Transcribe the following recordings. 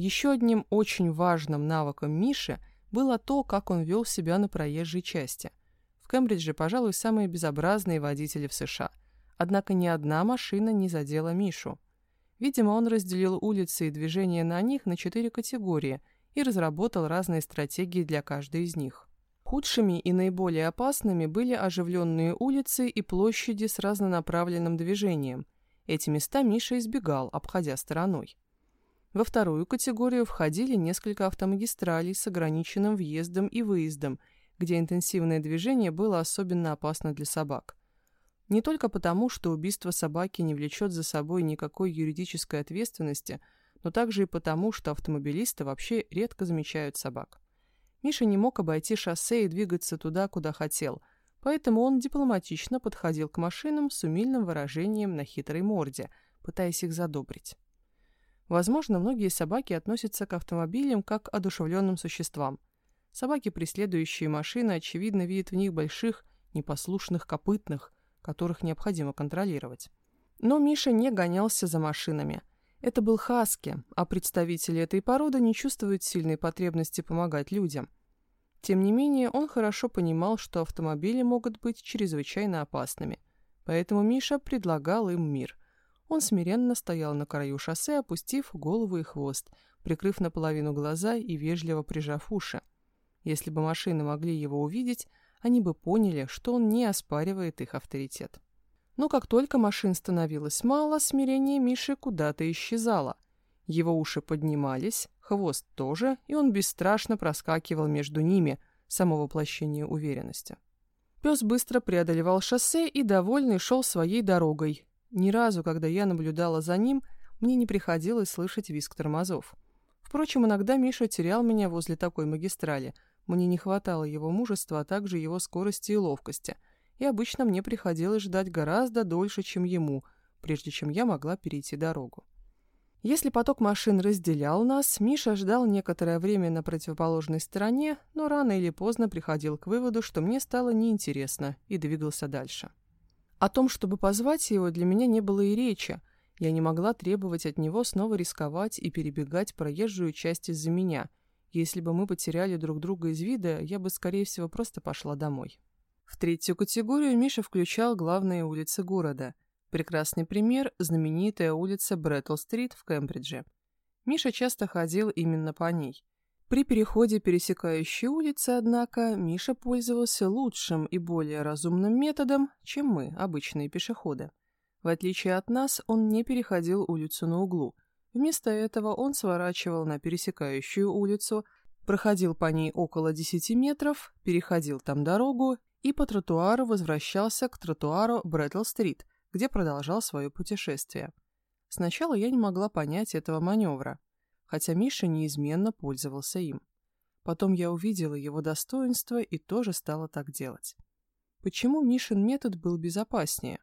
Еще одним очень важным навыком Миши было то, как он вел себя на проезжей части. В Кембридже, пожалуй, самые безобразные водители в США. Однако ни одна машина не задела Мишу. Видимо, он разделил улицы и движения на них на четыре категории и разработал разные стратегии для каждой из них. Худшими и наиболее опасными были оживленные улицы и площади с разнонаправленным движением. Эти места Миша избегал, обходя стороной. Во вторую категорию входили несколько автомагистралей с ограниченным въездом и выездом, где интенсивное движение было особенно опасно для собак. Не только потому, что убийство собаки не влечет за собой никакой юридической ответственности, но также и потому, что автомобилисты вообще редко замечают собак. Миша не мог обойти шоссе и двигаться туда, куда хотел, поэтому он дипломатично подходил к машинам с умильным выражением на хитрой морде, пытаясь их задобрить. Возможно, многие собаки относятся к автомобилям как к одушевленным существам. Собаки, преследующие машины, очевидно, видят в них больших, непослушных копытных, которых необходимо контролировать. Но Миша не гонялся за машинами. Это был хаски, а представители этой породы не чувствуют сильной потребности помогать людям. Тем не менее, он хорошо понимал, что автомобили могут быть чрезвычайно опасными. Поэтому Миша предлагал им мир. Он смиренно стоял на краю шоссе, опустив голову и хвост, прикрыв наполовину глаза и вежливо прижав уши. Если бы машины могли его увидеть, они бы поняли, что он не оспаривает их авторитет. Но как только машин становилось мало, смирение Миши куда-то исчезало. Его уши поднимались, хвост тоже, и он бесстрашно проскакивал между ними, само воплощение уверенности. Пес быстро преодолевал шоссе и, довольный, шел своей дорогой, ни разу, когда я наблюдала за ним, мне не приходилось слышать визг тормозов. Впрочем, иногда Миша терял меня возле такой магистрали. Мне не хватало его мужества, а также его скорости и ловкости. И обычно мне приходилось ждать гораздо дольше, чем ему, прежде чем я могла перейти дорогу. Если поток машин разделял нас, Миша ждал некоторое время на противоположной стороне, но рано или поздно приходил к выводу, что мне стало неинтересно, и двигался дальше. О том, чтобы позвать его, для меня не было и речи. Я не могла требовать от него снова рисковать и перебегать проезжую часть из-за меня. Если бы мы потеряли друг друга из вида, я бы, скорее всего, просто пошла домой. В третью категорию Миша включал главные улицы города. Прекрасный пример – знаменитая улица Бреттл-стрит в Кембридже. Миша часто ходил именно по ней. При переходе пересекающей улицы, однако, Миша пользовался лучшим и более разумным методом, чем мы, обычные пешеходы. В отличие от нас, он не переходил улицу на углу. Вместо этого он сворачивал на пересекающую улицу, проходил по ней около 10 метров, переходил там дорогу и по тротуару возвращался к тротуару Бреттл-стрит, где продолжал свое путешествие. Сначала я не могла понять этого маневра хотя Миша неизменно пользовался им. Потом я увидела его достоинство и тоже стала так делать. Почему Мишин метод был безопаснее?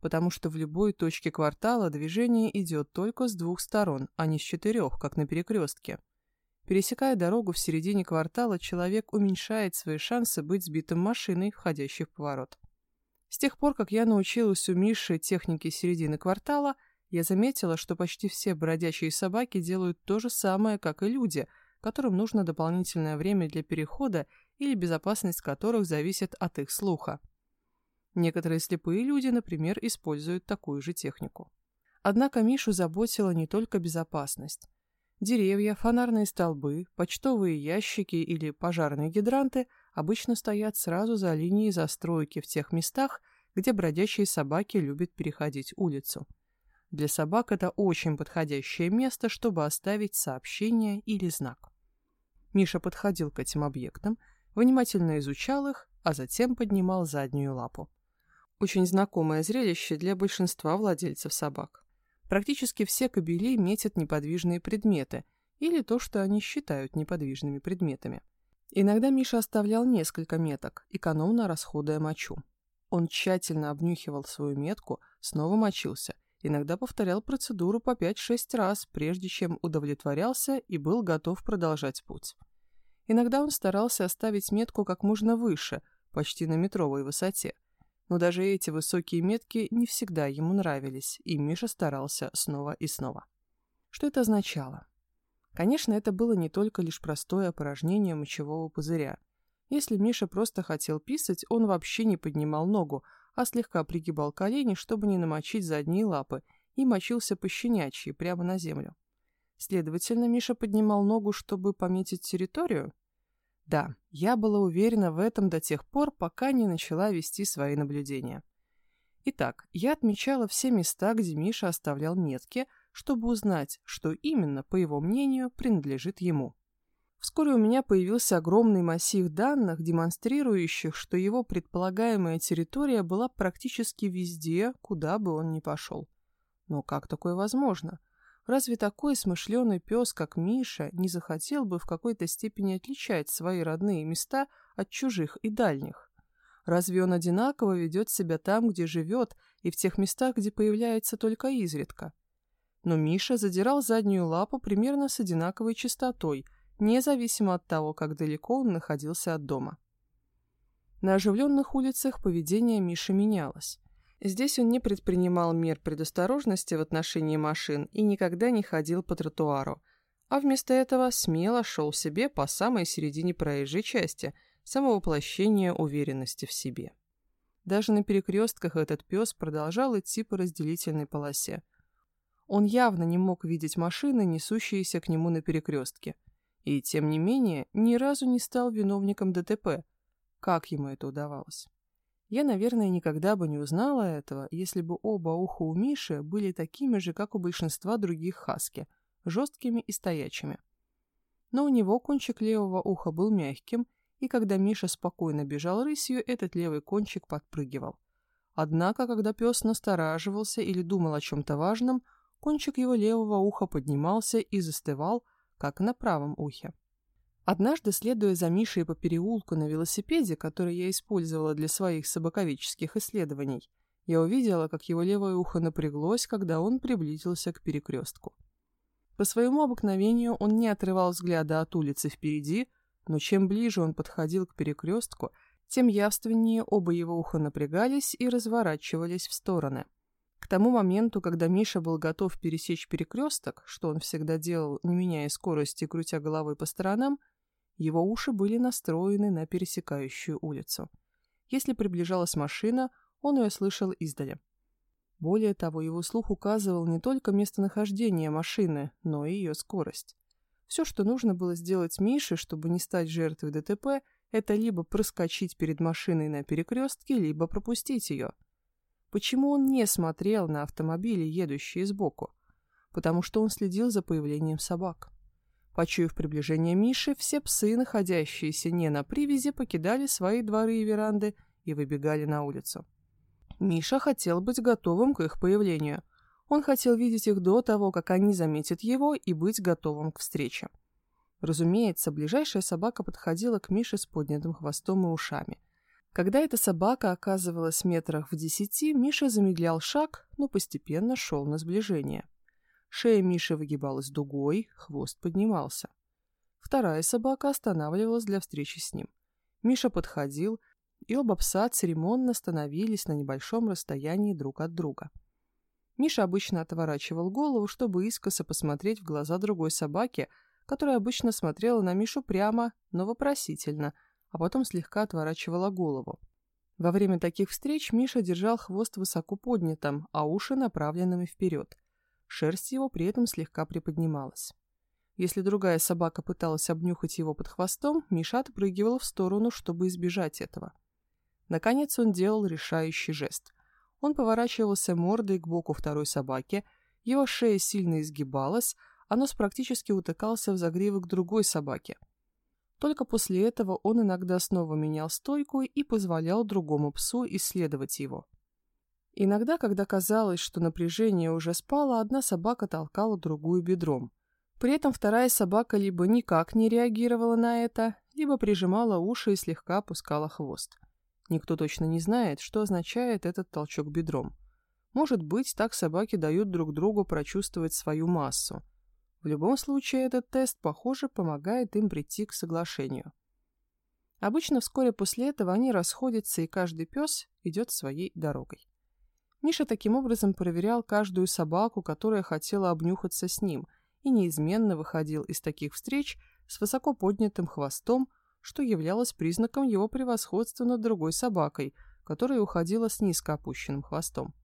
Потому что в любой точке квартала движение идет только с двух сторон, а не с четырех, как на перекрестке. Пересекая дорогу в середине квартала, человек уменьшает свои шансы быть сбитым машиной, входящей в поворот. С тех пор, как я научилась у Миши технике середины квартала – я заметила, что почти все бродячие собаки делают то же самое, как и люди, которым нужно дополнительное время для перехода или безопасность которых зависит от их слуха. Некоторые слепые люди, например, используют такую же технику. Однако Мишу заботила не только безопасность. Деревья, фонарные столбы, почтовые ящики или пожарные гидранты обычно стоят сразу за линией застройки в тех местах, где бродячие собаки любят переходить улицу. Для собак это очень подходящее место, чтобы оставить сообщение или знак. Миша подходил к этим объектам, внимательно изучал их, а затем поднимал заднюю лапу. Очень знакомое зрелище для большинства владельцев собак. Практически все кобели метят неподвижные предметы или то, что они считают неподвижными предметами. Иногда Миша оставлял несколько меток, экономно расходуя мочу. Он тщательно обнюхивал свою метку, снова мочился – Иногда повторял процедуру по 5-6 раз, прежде чем удовлетворялся и был готов продолжать путь. Иногда он старался оставить метку как можно выше, почти на метровой высоте. Но даже эти высокие метки не всегда ему нравились, и Миша старался снова и снова. Что это означало? Конечно, это было не только лишь простое опорожнение мочевого пузыря. Если Миша просто хотел писать, он вообще не поднимал ногу, а слегка пригибал колени, чтобы не намочить задние лапы, и мочился по щенячьи, прямо на землю. Следовательно, Миша поднимал ногу, чтобы пометить территорию? Да, я была уверена в этом до тех пор, пока не начала вести свои наблюдения. Итак, я отмечала все места, где Миша оставлял метки, чтобы узнать, что именно, по его мнению, принадлежит ему. Вскоре у меня появился огромный массив данных, демонстрирующих, что его предполагаемая территория была практически везде, куда бы он ни пошел. Но как такое возможно? Разве такой смышленый пес, как Миша, не захотел бы в какой-то степени отличать свои родные места от чужих и дальних? Разве он одинаково ведет себя там, где живет, и в тех местах, где появляется только изредка? Но Миша задирал заднюю лапу примерно с одинаковой частотой, независимо от того, как далеко он находился от дома. На оживленных улицах поведение Миши менялось. Здесь он не предпринимал мер предосторожности в отношении машин и никогда не ходил по тротуару, а вместо этого смело шел себе по самой середине проезжей части, самовоплощение уверенности в себе. Даже на перекрестках этот пес продолжал идти по разделительной полосе. Он явно не мог видеть машины, несущиеся к нему на перекрестке. И, тем не менее, ни разу не стал виновником ДТП. Как ему это удавалось? Я, наверное, никогда бы не узнала этого, если бы оба уха у Миши были такими же, как у большинства других хаски, жесткими и стоячими. Но у него кончик левого уха был мягким, и когда Миша спокойно бежал рысью, этот левый кончик подпрыгивал. Однако, когда пес настораживался или думал о чем-то важном, кончик его левого уха поднимался и застывал, как на правом ухе. Однажды, следуя за Мишей по переулку на велосипеде, который я использовала для своих собаковедческих исследований, я увидела, как его левое ухо напряглось, когда он приблизился к перекрестку. По своему обыкновению он не отрывал взгляда от улицы впереди, но чем ближе он подходил к перекрестку, тем явственнее оба его уха напрягались и разворачивались в стороны. К тому моменту, когда Миша был готов пересечь перекресток, что он всегда делал, не меняя скорости крутя головой по сторонам, его уши были настроены на пересекающую улицу. Если приближалась машина, он ее слышал издали. Более того, его слух указывал не только местонахождение машины, но и ее скорость. Все, что нужно было сделать Мише, чтобы не стать жертвой ДТП, это либо проскочить перед машиной на перекрестке, либо пропустить ее. Почему он не смотрел на автомобили, едущие сбоку? Потому что он следил за появлением собак. Почуяв приближение Миши, все псы, находящиеся не на привязи, покидали свои дворы и веранды и выбегали на улицу. Миша хотел быть готовым к их появлению. Он хотел видеть их до того, как они заметят его, и быть готовым к встрече. Разумеется, ближайшая собака подходила к Мише с поднятым хвостом и ушами. Когда эта собака оказывалась в метрах в десяти, Миша замедлял шаг, но постепенно шел на сближение. Шея Миши выгибалась дугой, хвост поднимался. Вторая собака останавливалась для встречи с ним. Миша подходил, и оба пса церемонно становились на небольшом расстоянии друг от друга. Миша обычно отворачивал голову, чтобы искоса посмотреть в глаза другой собаки, которая обычно смотрела на Мишу прямо, но вопросительно, а потом слегка отворачивала голову. Во время таких встреч Миша держал хвост высоко поднятым, а уши направленными вперед – Шерсть его при этом слегка приподнималась. Если другая собака пыталась обнюхать его под хвостом, Миша отпрыгивал в сторону, чтобы избежать этого. Наконец он делал решающий жест. Он поворачивался мордой к боку второй собаки, его шея сильно изгибалась, а нос практически утыкался в загривок другой собаки. Только после этого он иногда снова менял стойку и позволял другому псу исследовать его. Иногда, когда казалось, что напряжение уже спало, одна собака толкала другую бедром. При этом вторая собака либо никак не реагировала на это, либо прижимала уши и слегка опускала хвост. Никто точно не знает, что означает этот толчок бедром. Может быть, так собаки дают друг другу прочувствовать свою массу. В любом случае, этот тест, похоже, помогает им прийти к соглашению. Обычно вскоре после этого они расходятся, и каждый пес идет своей дорогой. Миша таким образом проверял каждую собаку, которая хотела обнюхаться с ним, и неизменно выходил из таких встреч с высоко поднятым хвостом, что являлось признаком его превосходства над другой собакой, которая уходила с низко опущенным хвостом.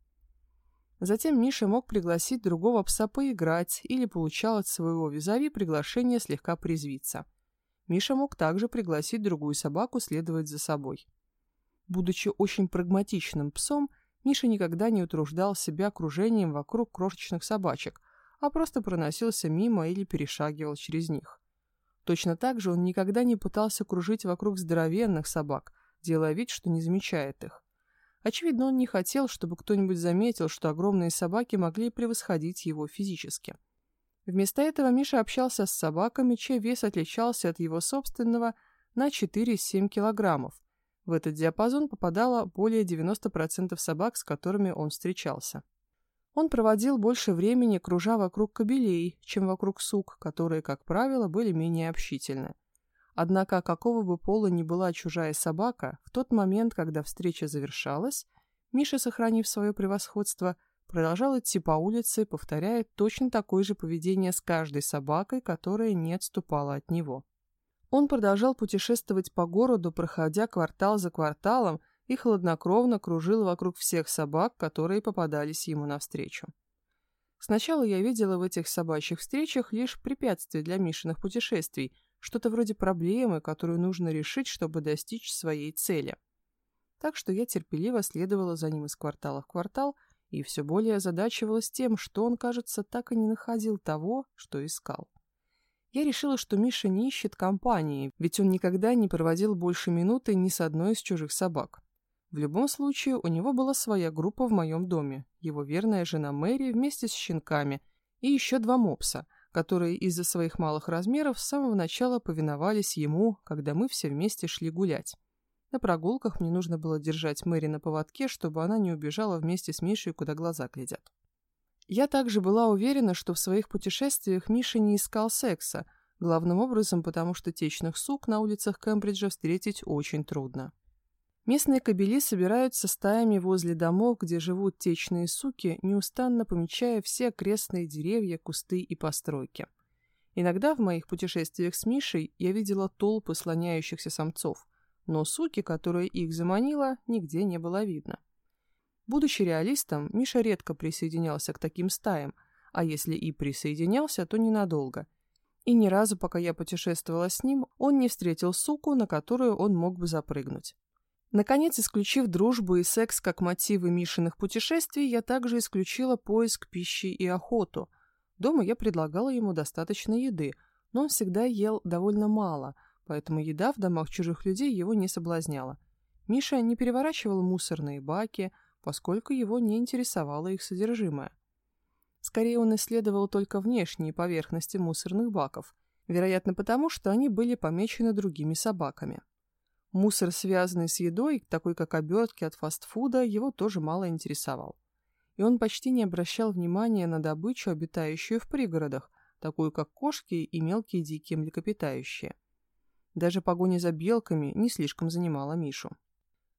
Затем Миша мог пригласить другого пса поиграть или получал от своего визави приглашение слегка призвиться. Миша мог также пригласить другую собаку следовать за собой. Будучи очень прагматичным псом, Миша никогда не утруждал себя окружением вокруг крошечных собачек, а просто проносился мимо или перешагивал через них. Точно так же он никогда не пытался кружить вокруг здоровенных собак, делая вид, что не замечает их. Очевидно, он не хотел, чтобы кто-нибудь заметил, что огромные собаки могли превосходить его физически. Вместо этого Миша общался с собаками, чей вес отличался от его собственного на 4-7 килограммов. В этот диапазон попадало более 90% собак, с которыми он встречался. Он проводил больше времени, кружа вокруг кобелей, чем вокруг сук, которые, как правило, были менее общительны. Однако, какого бы пола ни была чужая собака, в тот момент, когда встреча завершалась, Миша, сохранив свое превосходство, продолжал идти по улице, повторяя точно такое же поведение с каждой собакой, которая не отступала от него. Он продолжал путешествовать по городу, проходя квартал за кварталом, и хладнокровно кружил вокруг всех собак, которые попадались ему навстречу. Сначала я видела в этих собачьих встречах лишь препятствие для Мишиных путешествий, что-то вроде проблемы, которую нужно решить, чтобы достичь своей цели. Так что я терпеливо следовала за ним из квартала в квартал и все более озадачивалась тем, что он, кажется, так и не находил того, что искал. Я решила, что Миша не ищет компании, ведь он никогда не проводил больше минуты ни с одной из чужих собак. В любом случае, у него была своя группа в моем доме, его верная жена Мэри вместе с щенками и еще два мопса, которые из-за своих малых размеров с самого начала повиновались ему, когда мы все вместе шли гулять. На прогулках мне нужно было держать Мэри на поводке, чтобы она не убежала вместе с Мишей, куда глаза глядят. Я также была уверена, что в своих путешествиях Миша не искал секса, главным образом потому, что течных сук на улицах Кембриджа встретить очень трудно. Местные кобели собираются стаями возле домов, где живут течные суки, неустанно помечая все окрестные деревья, кусты и постройки. Иногда в моих путешествиях с Мишей я видела толпы слоняющихся самцов, но суки, которая их заманила, нигде не было видно. Будучи реалистом, Миша редко присоединялся к таким стаям, а если и присоединялся, то ненадолго. И ни разу, пока я путешествовала с ним, он не встретил суку, на которую он мог бы запрыгнуть. Наконец, исключив дружбу и секс как мотивы Мишиных путешествий, я также исключила поиск пищи и охоту. Дома я предлагала ему достаточно еды, но он всегда ел довольно мало, поэтому еда в домах чужих людей его не соблазняла. Миша не переворачивал мусорные баки, поскольку его не интересовало их содержимое. Скорее, он исследовал только внешние поверхности мусорных баков, вероятно потому, что они были помечены другими собаками. Мусор, связанный с едой, такой как обертки от фастфуда, его тоже мало интересовал. И он почти не обращал внимания на добычу, обитающую в пригородах, такую как кошки и мелкие дикие млекопитающие. Даже погоня за белками не слишком занимала Мишу.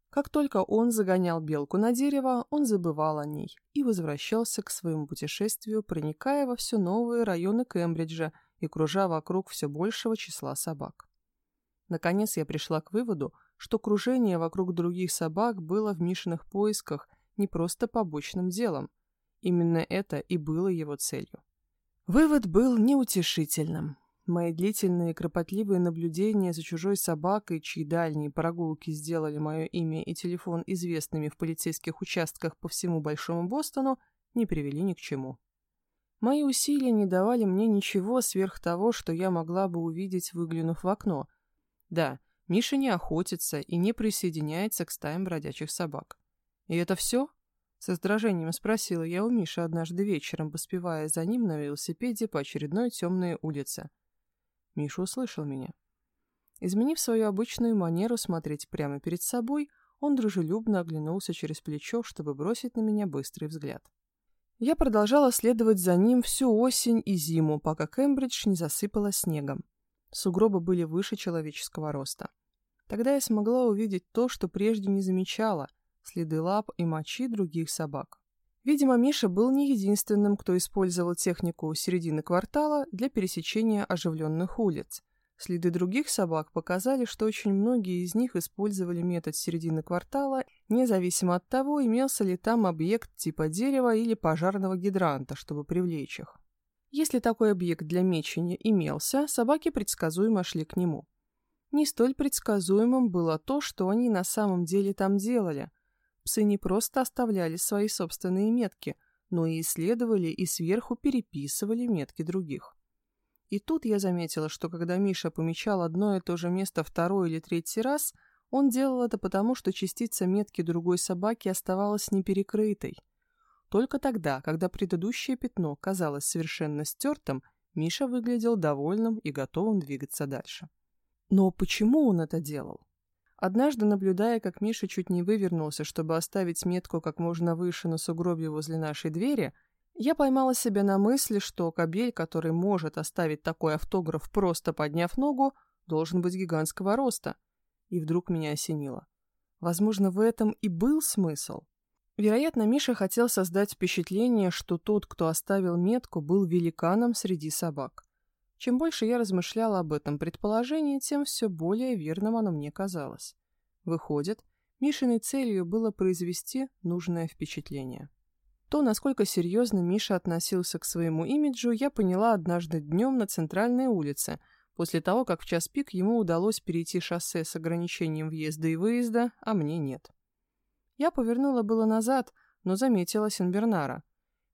Как только он загонял белку на дерево, он забывал о ней и возвращался к своему путешествию, проникая во все новые районы Кембриджа и кружа вокруг все большего числа собак. Наконец я пришла к выводу, что кружение вокруг других собак было в Мишиных поисках не просто побочным делом. Именно это и было его целью. Вывод был неутешительным. Мои длительные кропотливые наблюдения за чужой собакой, чьи дальние прогулки сделали мое имя и телефон известными в полицейских участках по всему Большому Бостону, не привели ни к чему. Мои усилия не давали мне ничего сверх того, что я могла бы увидеть, выглянув в окно – да, Миша не охотится и не присоединяется к стаям бродячих собак. «И это все?» С раздражением спросила я у Миши однажды вечером, поспевая за ним на велосипеде по очередной темной улице. Миша услышал меня. Изменив свою обычную манеру смотреть прямо перед собой, он дружелюбно оглянулся через плечо, чтобы бросить на меня быстрый взгляд. Я продолжала следовать за ним всю осень и зиму, пока Кембридж не засыпала снегом. Сугробы были выше человеческого роста. Тогда я смогла увидеть то, что прежде не замечала – следы лап и мочи других собак. Видимо, Миша был не единственным, кто использовал технику середины квартала для пересечения оживленных улиц. Следы других собак показали, что очень многие из них использовали метод середины квартала, независимо от того, имелся ли там объект типа дерева или пожарного гидранта, чтобы привлечь их. Если такой объект для мечения имелся, собаки предсказуемо шли к нему. Не столь предсказуемым было то, что они на самом деле там делали – Псы не просто оставляли свои собственные метки, но и исследовали и сверху переписывали метки других. И тут я заметила, что когда Миша помечал одно и то же место второй или третий раз, он делал это потому, что частица метки другой собаки оставалась неперекрытой. Только тогда, когда предыдущее пятно казалось совершенно стертым, Миша выглядел довольным и готовым двигаться дальше. Но почему он это делал? Однажды, наблюдая, как Миша чуть не вывернулся, чтобы оставить метку как можно выше на сугробе возле нашей двери, я поймала себя на мысли, что кобель, который может оставить такой автограф, просто подняв ногу, должен быть гигантского роста. И вдруг меня осенило. Возможно, в этом и был смысл. Вероятно, Миша хотел создать впечатление, что тот, кто оставил метку, был великаном среди собак. Чем больше я размышляла об этом предположении, тем все более верным оно мне казалось. Выходит, Мишиной целью было произвести нужное впечатление. То, насколько серьезно Миша относился к своему имиджу, я поняла однажды днем на центральной улице, после того, как в час пик ему удалось перейти шоссе с ограничением въезда и выезда, а мне нет. Я повернула было назад, но заметила Сенбернара.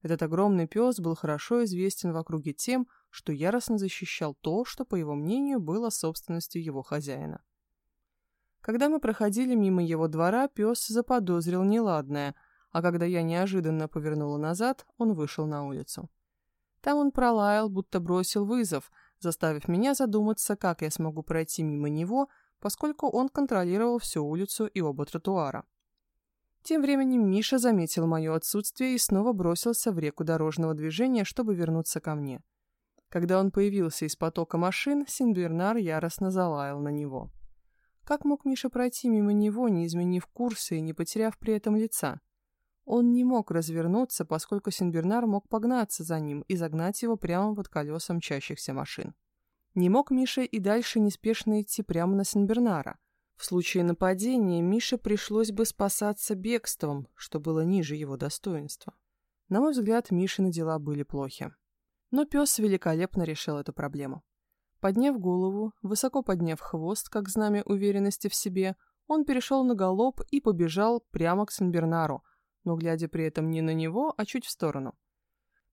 Этот огромный пес был хорошо известен в округе тем, что яростно защищал то, что, по его мнению, было собственностью его хозяина. Когда мы проходили мимо его двора, пес заподозрил неладное, а когда я неожиданно повернула назад, он вышел на улицу. Там он пролаял, будто бросил вызов, заставив меня задуматься, как я смогу пройти мимо него, поскольку он контролировал всю улицу и оба тротуара. Тем временем Миша заметил мое отсутствие и снова бросился в реку дорожного движения, чтобы вернуться ко мне. Когда он появился из потока машин, Синбернар яростно залаял на него. Как мог Миша пройти мимо него, не изменив курса и не потеряв при этом лица? Он не мог развернуться, поскольку Синбернар мог погнаться за ним и загнать его прямо под колеса мчащихся машин. Не мог Миша и дальше неспешно идти прямо на Синбернара. В случае нападения Мише пришлось бы спасаться бегством, что было ниже его достоинства. На мой взгляд, Мишины дела были плохи. Но пес великолепно решил эту проблему. Подняв голову, высоко подняв хвост, как знамя уверенности в себе, он перешел на галоп и побежал прямо к Сенбернару, но глядя при этом не на него, а чуть в сторону.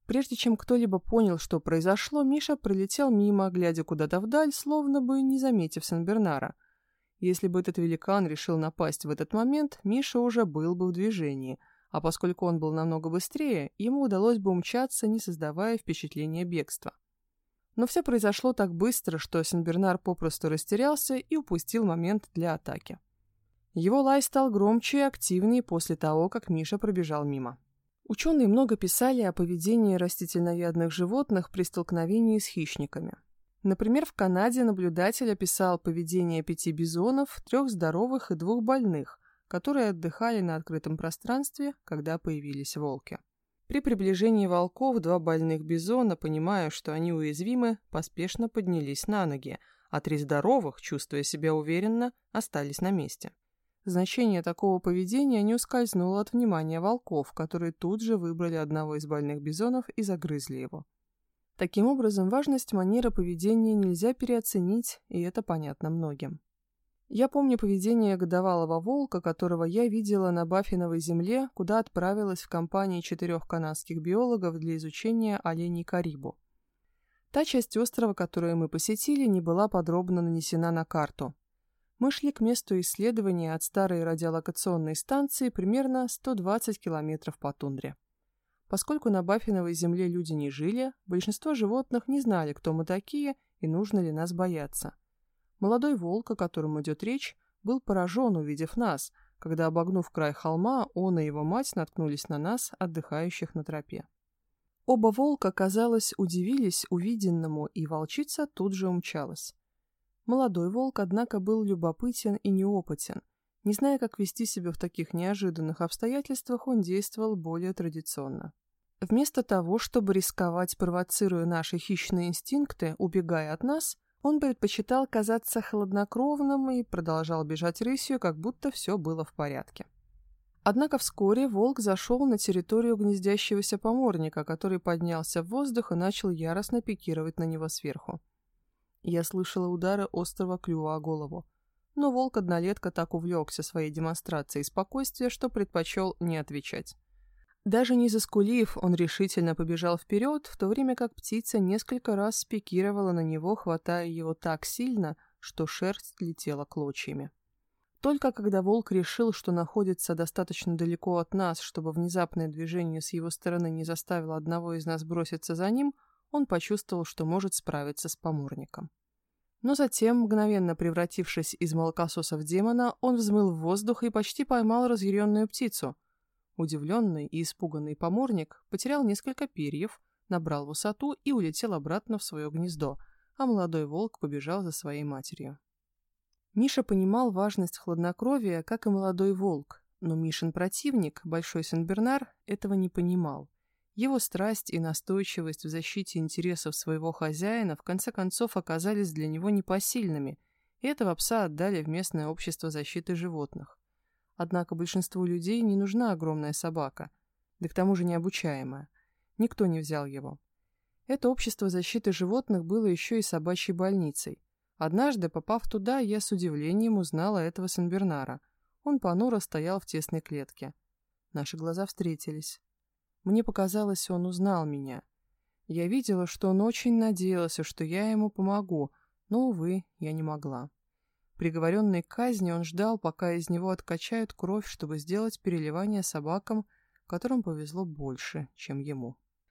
Прежде чем кто-либо понял, что произошло, Миша пролетел мимо, глядя куда-то вдаль, словно бы не заметив Сенбернара. Если бы этот великан решил напасть в этот момент, Миша уже был бы в движении – а поскольку он был намного быстрее, ему удалось бы умчаться, не создавая впечатления бегства. Но все произошло так быстро, что Сенбернар попросту растерялся и упустил момент для атаки. Его лай стал громче и активнее после того, как Миша пробежал мимо. Ученые много писали о поведении растительноядных животных при столкновении с хищниками. Например, в Канаде наблюдатель описал поведение пяти бизонов, трех здоровых и двух больных, которые отдыхали на открытом пространстве, когда появились волки. При приближении волков два больных бизона, понимая, что они уязвимы, поспешно поднялись на ноги, а три здоровых, чувствуя себя уверенно, остались на месте. Значение такого поведения не ускользнуло от внимания волков, которые тут же выбрали одного из больных бизонов и загрызли его. Таким образом, важность манеры поведения нельзя переоценить, и это понятно многим. Я помню поведение годовалого волка, которого я видела на Баффиновой земле, куда отправилась в компании четырех канадских биологов для изучения оленей Карибу. Та часть острова, которую мы посетили, не была подробно нанесена на карту. Мы шли к месту исследования от старой радиолокационной станции примерно 120 километров по тундре. Поскольку на Баффиновой земле люди не жили, большинство животных не знали, кто мы такие и нужно ли нас бояться. Молодой волк, о котором идет речь, был поражен, увидев нас, когда, обогнув край холма, он и его мать наткнулись на нас, отдыхающих на тропе. Оба волка, казалось, удивились увиденному, и волчица тут же умчалась. Молодой волк, однако, был любопытен и неопытен. Не зная, как вести себя в таких неожиданных обстоятельствах, он действовал более традиционно. Вместо того, чтобы рисковать, провоцируя наши хищные инстинкты, убегая от нас, он предпочитал казаться хладнокровным и продолжал бежать рысью, как будто все было в порядке. Однако вскоре волк зашел на территорию гнездящегося поморника, который поднялся в воздух и начал яростно пикировать на него сверху. Я слышала удары острого клюва о голову. Но волк-однолетка так увлекся своей демонстрацией спокойствия, что предпочел не отвечать. Даже не заскулив, он решительно побежал вперед, в то время как птица несколько раз спикировала на него, хватая его так сильно, что шерсть летела клочьями. Только когда волк решил, что находится достаточно далеко от нас, чтобы внезапное движение с его стороны не заставило одного из нас броситься за ним, он почувствовал, что может справиться с поморником. Но затем, мгновенно превратившись из молокососа в демона, он взмыл в воздух и почти поймал разъяренную птицу. Удивленный и испуганный поморник потерял несколько перьев, набрал высоту и улетел обратно в свое гнездо, а молодой волк побежал за своей матерью. Миша понимал важность хладнокровия, как и молодой волк, но Мишин противник, Большой Сен-Бернар, этого не понимал. Его страсть и настойчивость в защите интересов своего хозяина в конце концов оказались для него непосильными, и этого пса отдали в местное общество защиты животных. Однако большинству людей не нужна огромная собака, да к тому же необучаемая. Никто не взял его. Это общество защиты животных было еще и собачьей больницей – Однажды, попав туда, я с удивлением узнала этого Сенбернара. Он понуро стоял в тесной клетке. Наши глаза встретились. Мне показалось, он узнал меня. Я видела, что он очень надеялся, что я ему помогу, но, увы, я не могла. Приговоренный к казни он ждал, пока из него откачают кровь, чтобы сделать переливание собакам, которым повезло больше, чем ему.